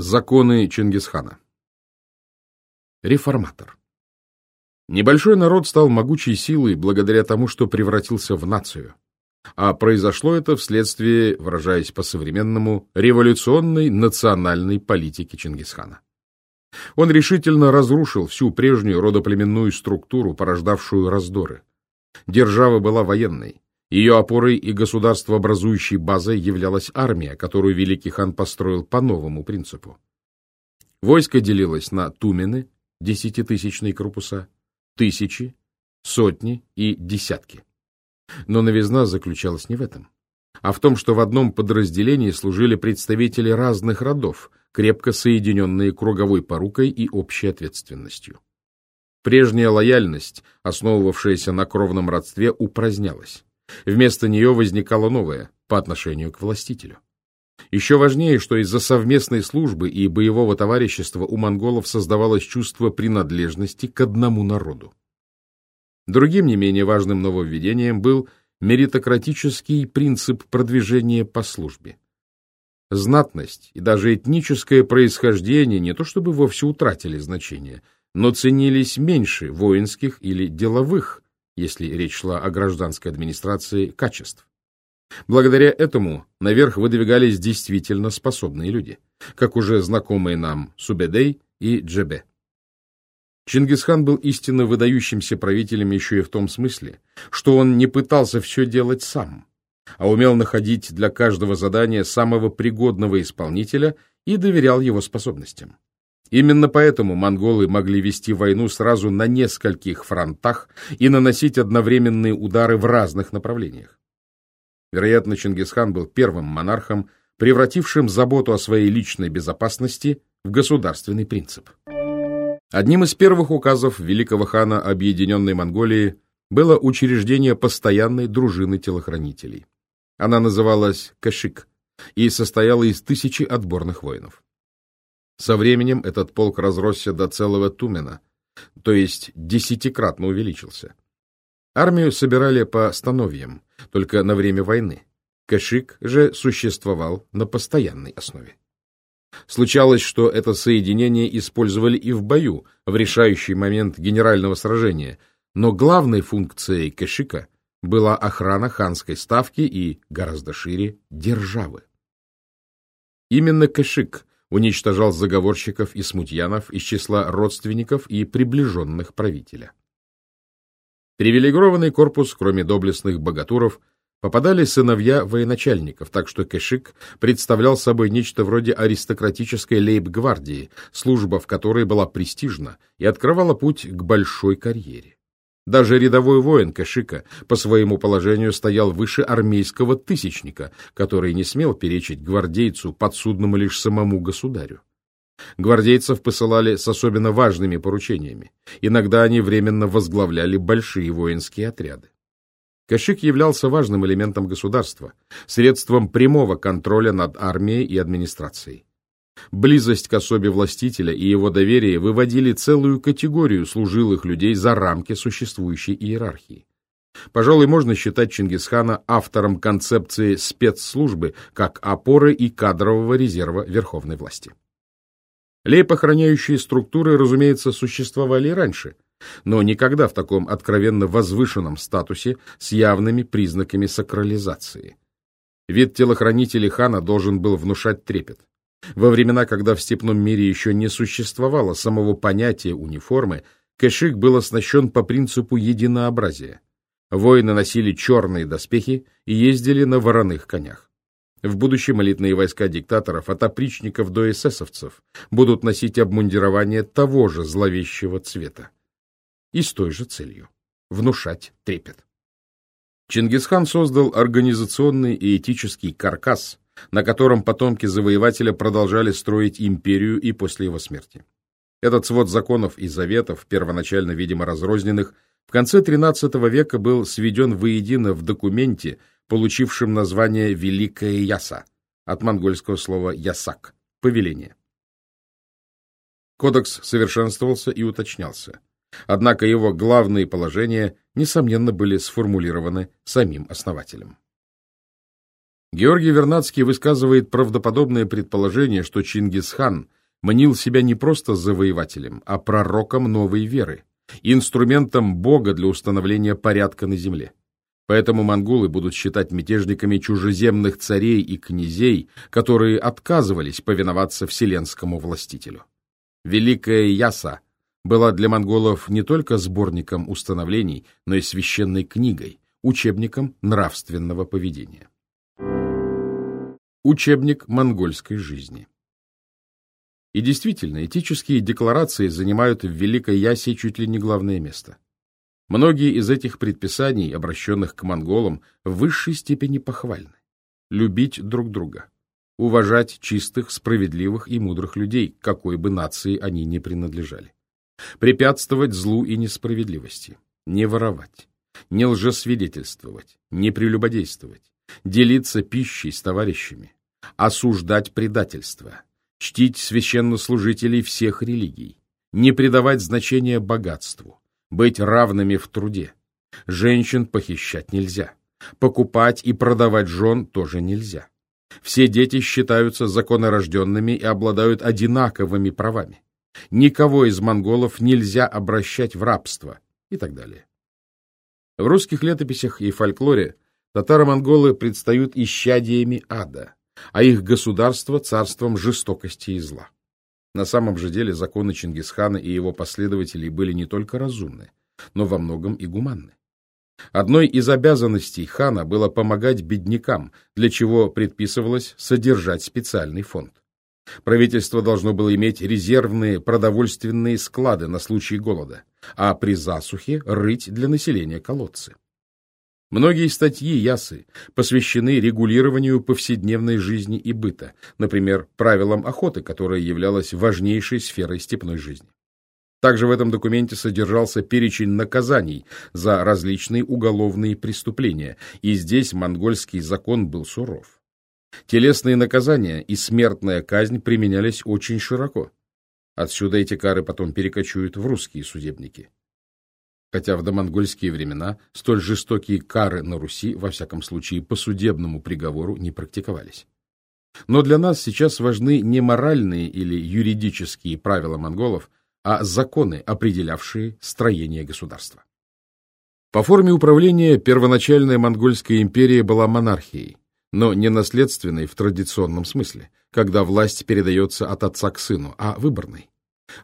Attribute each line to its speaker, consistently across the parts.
Speaker 1: Законы Чингисхана Реформатор Небольшой народ стал могучей силой благодаря тому, что превратился в нацию. А произошло это вследствие, выражаясь по-современному, революционной национальной политики Чингисхана. Он решительно разрушил всю прежнюю родоплеменную структуру, порождавшую раздоры. Держава была военной, ее опорой и государствообразующей базой являлась армия, которую великий хан построил по новому принципу. Войско делилось на тумены, десятитысячные корпуса, тысячи, сотни и десятки. Но новизна заключалась не в этом, а в том, что в одном подразделении служили представители разных родов, крепко соединенные круговой порукой и общей ответственностью. Прежняя лояльность, основывавшаяся на кровном родстве, упразднялась. Вместо нее возникало новое по отношению к властителю. Еще важнее, что из-за совместной службы и боевого товарищества у монголов создавалось чувство принадлежности к одному народу. Другим не менее важным нововведением был меритократический принцип продвижения по службе. Знатность и даже этническое происхождение не то чтобы вовсе утратили значение, но ценились меньше воинских или деловых, если речь шла о гражданской администрации, качеств. Благодаря этому наверх выдвигались действительно способные люди, как уже знакомые нам Субедей и Джебе. Чингисхан был истинно выдающимся правителем еще и в том смысле, что он не пытался все делать сам, а умел находить для каждого задания самого пригодного исполнителя и доверял его способностям. Именно поэтому монголы могли вести войну сразу на нескольких фронтах и наносить одновременные удары в разных направлениях. Вероятно, Чингисхан был первым монархом, превратившим заботу о своей личной безопасности в государственный принцип. Одним из первых указов великого хана Объединенной Монголии было учреждение постоянной дружины телохранителей. Она называлась Кашик и состояла из тысячи отборных воинов. Со временем этот полк разросся до целого Тумена, то есть десятикратно увеличился. Армию собирали по становьям, только на время войны. Кашик же существовал на постоянной основе. Случалось, что это соединение использовали и в бою, в решающий момент генерального сражения, но главной функцией Кашика была охрана ханской ставки и, гораздо шире, державы. Именно Кашик уничтожал заговорщиков и смутьянов из числа родственников и приближенных правителя. Привилегированный корпус, кроме доблестных богатуров, попадали сыновья военачальников, так что Кешик представлял собой нечто вроде аристократической лейб-гвардии, служба в которой была престижна и открывала путь к большой карьере. Даже рядовой воин Кашика по своему положению стоял выше армейского тысячника, который не смел перечить гвардейцу, подсудному лишь самому государю. Гвардейцев посылали с особенно важными поручениями. Иногда они временно возглавляли большие воинские отряды. Кашик являлся важным элементом государства, средством прямого контроля над армией и администрацией. Близость к особе властителя и его доверие выводили целую категорию служилых людей за рамки существующей иерархии. Пожалуй, можно считать Чингисхана автором концепции спецслужбы как опоры и кадрового резерва верховной власти. Лейб-охраняющие структуры, разумеется, существовали и раньше, но никогда в таком откровенно возвышенном статусе с явными признаками сакрализации. Вид телохранителей хана должен был внушать трепет. Во времена, когда в степном мире еще не существовало самого понятия униформы, кэшик был оснащен по принципу единообразия. Воины носили черные доспехи и ездили на вороных конях. В будущем элитные войска диктаторов, от опричников до эсэсовцев, будут носить обмундирование того же зловещего цвета. И с той же целью — внушать трепет. Чингисхан создал организационный и этический каркас, на котором потомки завоевателя продолжали строить империю и после его смерти. Этот свод законов и заветов, первоначально, видимо, разрозненных, в конце XIII века был сведен воедино в документе, получившем название «Великая Яса», от монгольского слова «ясак» — «повеление». Кодекс совершенствовался и уточнялся. Однако его главные положения, несомненно, были сформулированы самим основателем. Георгий Вернадский высказывает правдоподобное предположение, что Чингисхан манил себя не просто завоевателем, а пророком новой веры, инструментом Бога для установления порядка на земле. Поэтому монголы будут считать мятежниками чужеземных царей и князей, которые отказывались повиноваться вселенскому властителю. Великая Яса была для монголов не только сборником установлений, но и священной книгой, учебником нравственного поведения. Учебник монгольской жизни. И действительно, этические декларации занимают в Великой Ясе чуть ли не главное место. Многие из этих предписаний, обращенных к монголам, в высшей степени похвальны. Любить друг друга, уважать чистых, справедливых и мудрых людей, какой бы нации они ни принадлежали, препятствовать злу и несправедливости, не воровать, не лжесвидетельствовать, не прелюбодействовать, делиться пищей с товарищами, осуждать предательство, чтить священнослужителей всех религий, не придавать значения богатству, быть равными в труде. Женщин похищать нельзя. Покупать и продавать жен тоже нельзя. Все дети считаются законорожденными и обладают одинаковыми правами. Никого из монголов нельзя обращать в рабство и так далее. В русских летописях и фольклоре татаро-монголы предстают исчадиями ада, а их государство – царством жестокости и зла. На самом же деле законы Чингисхана и его последователей были не только разумны, но во многом и гуманны. Одной из обязанностей хана было помогать беднякам, для чего предписывалось содержать специальный фонд. Правительство должно было иметь резервные продовольственные склады на случай голода, а при засухе рыть для населения колодцы. Многие статьи Ясы посвящены регулированию повседневной жизни и быта, например, правилам охоты, которая являлась важнейшей сферой степной жизни. Также в этом документе содержался перечень наказаний за различные уголовные преступления, и здесь монгольский закон был суров. Телесные наказания и смертная казнь применялись очень широко. Отсюда эти кары потом перекочуют в русские судебники хотя в домонгольские времена столь жестокие кары на Руси, во всяком случае по судебному приговору, не практиковались. Но для нас сейчас важны не моральные или юридические правила монголов, а законы, определявшие строение государства. По форме управления первоначальная монгольская империя была монархией, но не наследственной в традиционном смысле, когда власть передается от отца к сыну, а выборной.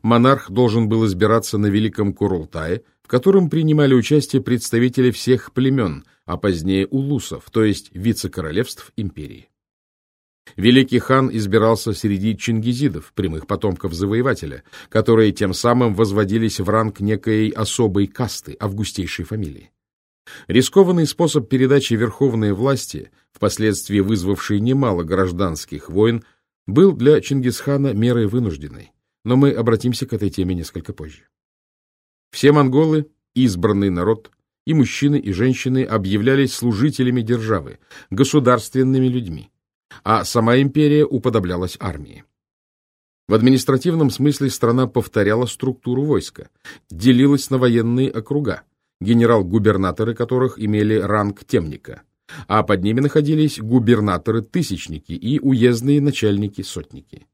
Speaker 1: Монарх должен был избираться на Великом Курултае, в котором принимали участие представители всех племен, а позднее улусов, то есть вице-королевств империи. Великий хан избирался среди чингизидов, прямых потомков завоевателя, которые тем самым возводились в ранг некой особой касты, августейшей фамилии. Рискованный способ передачи верховной власти, впоследствии вызвавший немало гражданских войн, был для Чингисхана мерой вынужденной, но мы обратимся к этой теме несколько позже. Все монголы, избранный народ, и мужчины, и женщины объявлялись служителями державы, государственными людьми, а сама империя уподоблялась армии. В административном смысле страна повторяла структуру войска, делилась на военные округа, генерал-губернаторы которых имели ранг темника, а под ними находились губернаторы-тысячники и уездные начальники-сотники.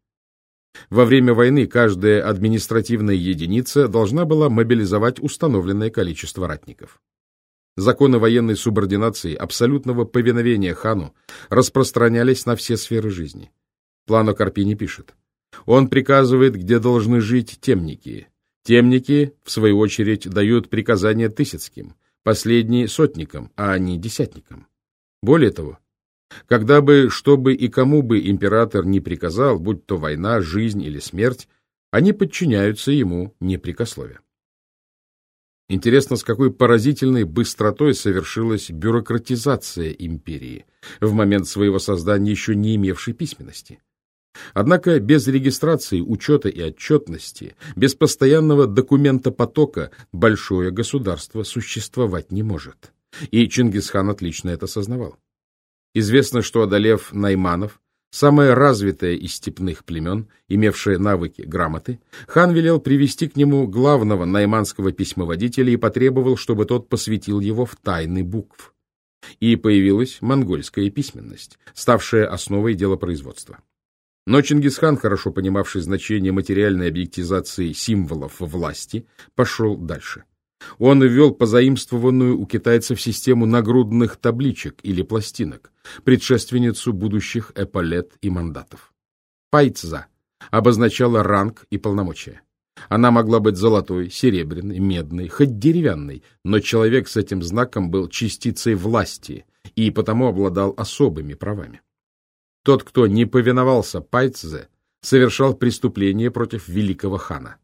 Speaker 1: Во время войны каждая административная единица должна была мобилизовать установленное количество ратников. Законы военной субординации, абсолютного повиновения хану распространялись на все сферы жизни. Плано Карпини пишет. Он приказывает, где должны жить темники. Темники, в свою очередь, дают приказания тысяцким, последние — сотникам, а они — десятникам. Более того, когда бы, что бы и кому бы император не приказал, будь то война, жизнь или смерть, они подчиняются ему непрекословие. Интересно, с какой поразительной быстротой совершилась бюрократизация империи, в момент своего создания еще не имевшей письменности. Однако без регистрации, учета и отчетности, без постоянного документа потока большое государство существовать не может. И Чингисхан отлично это сознавал. Известно, что, одолев найманов, самое развитое из степных племен, имевшее навыки грамоты, хан велел привести к нему главного найманского письмоводителя и потребовал, чтобы тот посвятил его в тайны букв. и появилась монгольская письменность, ставшая основой делопроизводства. Но Чингисхан, хорошо понимавший значение материальной объектизации символов власти, пошел дальше. Он ввел позаимствованную у китайцев систему нагрудных табличек или пластинок, предшественницу будущих эполет и мандатов. Пайцза обозначала ранг и полномочия. Она могла быть золотой, серебряной, медной, хоть деревянной, но человек с этим знаком был частицей власти и потому обладал особыми правами. Тот, кто не повиновался Пайцзе, совершал преступление против великого хана.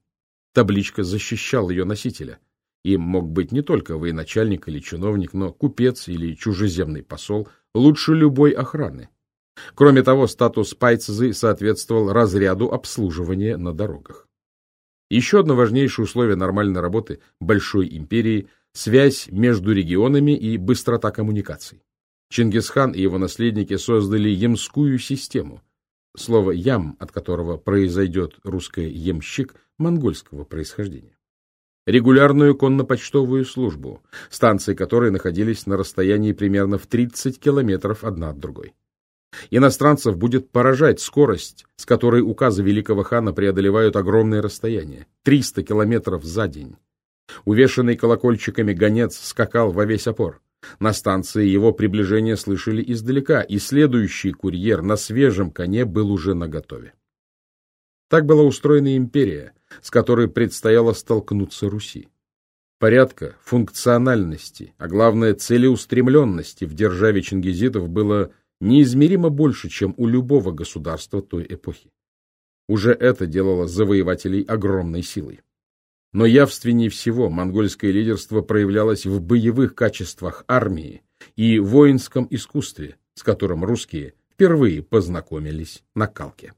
Speaker 1: Табличка защищал ее носителя. Им мог быть не только военачальник или чиновник, но купец или чужеземный посол, лучше любой охраны. Кроме того, статус Пайцзы соответствовал разряду обслуживания на дорогах. Еще одно важнейшее условие нормальной работы Большой империи – связь между регионами и быстрота коммуникаций. Чингисхан и его наследники создали ямскую систему. Слово «ям», от которого произойдет русское «ямщик», монгольского происхождения. Регулярную конно-почтовую службу, станции которой находились на расстоянии примерно в 30 километров одна от другой. Иностранцев будет поражать скорость, с которой указы великого хана преодолевают огромные расстояния – 300 километров за день. Увешанный колокольчиками гонец скакал во весь опор. На станции его приближение слышали издалека, и следующий курьер на свежем коне был уже наготове. Так была устроена империя, с которой предстояло столкнуться Руси. Порядка, функциональности, а главное целеустремленности в державе чингизитов было неизмеримо больше, чем у любого государства той эпохи. Уже это делало завоевателей огромной силой. Но явственнее всего монгольское лидерство проявлялось в боевых качествах армии и воинском искусстве, с которым русские впервые познакомились на Калке.